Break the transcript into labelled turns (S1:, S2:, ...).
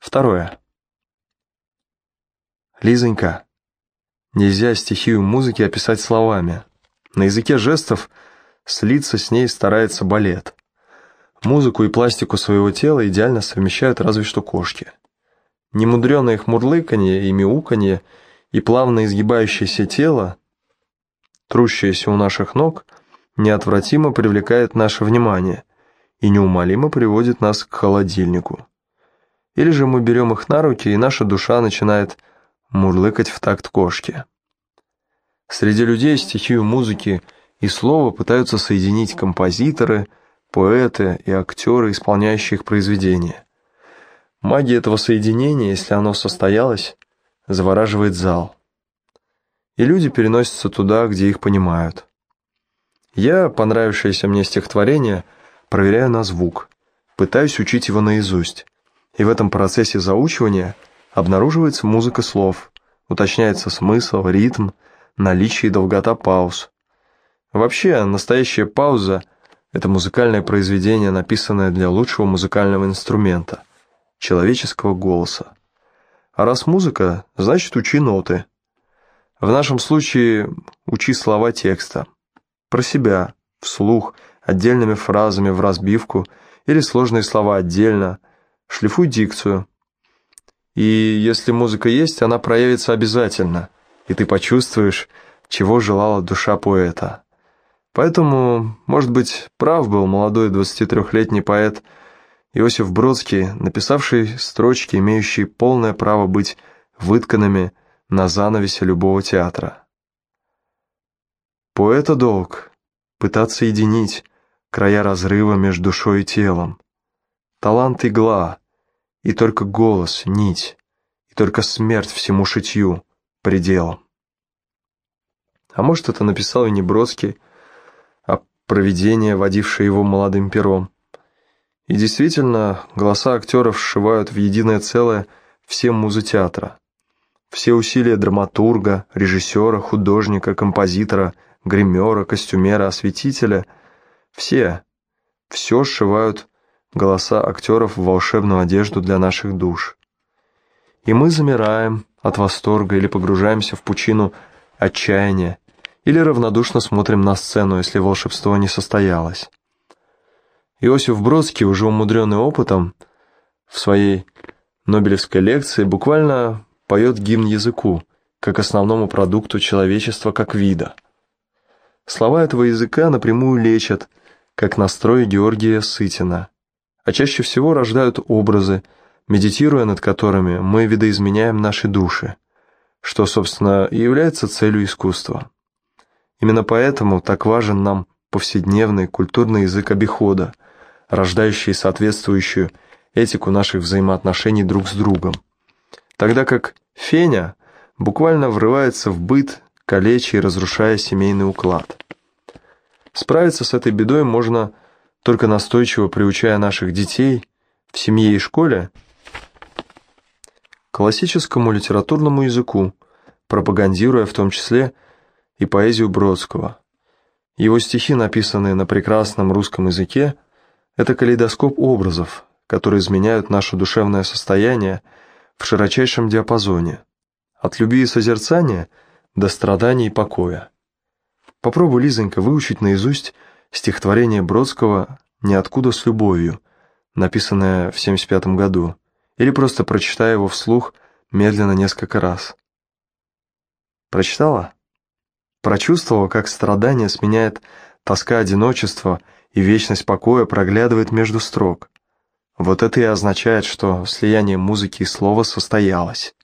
S1: Второе. Лизонька, нельзя стихию музыки описать словами. На языке жестов слиться с ней старается балет. Музыку и пластику своего тела идеально совмещают разве что кошки. Немудреное их мурлыканье и мяуканье и плавно изгибающееся тело, трущееся у наших ног, неотвратимо привлекает наше внимание и неумолимо приводит нас к холодильнику. Или же мы берем их на руки, и наша душа начинает мурлыкать в такт кошки. Среди людей стихию музыки и слова пытаются соединить композиторы, поэты и актеры, исполняющие их произведения. Магия этого соединения, если оно состоялось, завораживает зал. И люди переносятся туда, где их понимают. Я, понравившееся мне стихотворение, проверяю на звук, пытаюсь учить его наизусть, и в этом процессе заучивания обнаруживается музыка слов, уточняется смысл, ритм, наличие и долгота пауз. Вообще, настоящая пауза – это музыкальное произведение, написанное для лучшего музыкального инструмента – человеческого голоса. А раз музыка, значит учи ноты. В нашем случае учи слова текста. Про себя, вслух, отдельными фразами в разбивку или сложные слова отдельно – шлифуй дикцию. И если музыка есть, она проявится обязательно, и ты почувствуешь, чего желала душа поэта. Поэтому, может быть, прав был молодой 23-летний поэт Иосиф Бродский, написавший строчки, имеющие полное право быть вытканными на занавесе любого театра. Поэта долг — пытаться единить края разрыва между душой и телом. Талант игла, и только голос, нить, и только смерть всему шитью, пределом. А может, это написал и не Бродский, а провидение, водившее его молодым пером. И действительно, голоса актеров сшивают в единое целое все музы театра. Все усилия драматурга, режиссера, художника, композитора, гримера, костюмера, осветителя – все, все сшивают голоса актеров в волшебную одежду для наших душ. И мы замираем от восторга или погружаемся в пучину отчаяния, или равнодушно смотрим на сцену, если волшебство не состоялось. Иосиф Бродский, уже умудренный опытом, в своей Нобелевской лекции буквально поет гимн языку, как основному продукту человечества как вида. Слова этого языка напрямую лечат, как настрой Георгия Сытина – а чаще всего рождают образы, медитируя над которыми мы видоизменяем наши души, что, собственно, и является целью искусства. Именно поэтому так важен нам повседневный культурный язык обихода, рождающий соответствующую этику наших взаимоотношений друг с другом. Тогда как феня буквально врывается в быт, калеча и разрушая семейный уклад. Справиться с этой бедой можно только настойчиво приучая наших детей в семье и школе классическому литературному языку, пропагандируя в том числе и поэзию Бродского. Его стихи, написанные на прекрасном русском языке, это калейдоскоп образов, которые изменяют наше душевное состояние в широчайшем диапазоне, от любви и созерцания до страданий и покоя. Попробуй, Лизонька, выучить наизусть стихотворение Бродского «Ниоткуда с любовью», написанное в 75 году, или просто прочитай его вслух медленно несколько раз. Прочитала? Прочувствовала, как страдание сменяет тоска одиночества и вечность покоя проглядывает между строк. Вот это и означает, что слияние музыки и слова состоялось.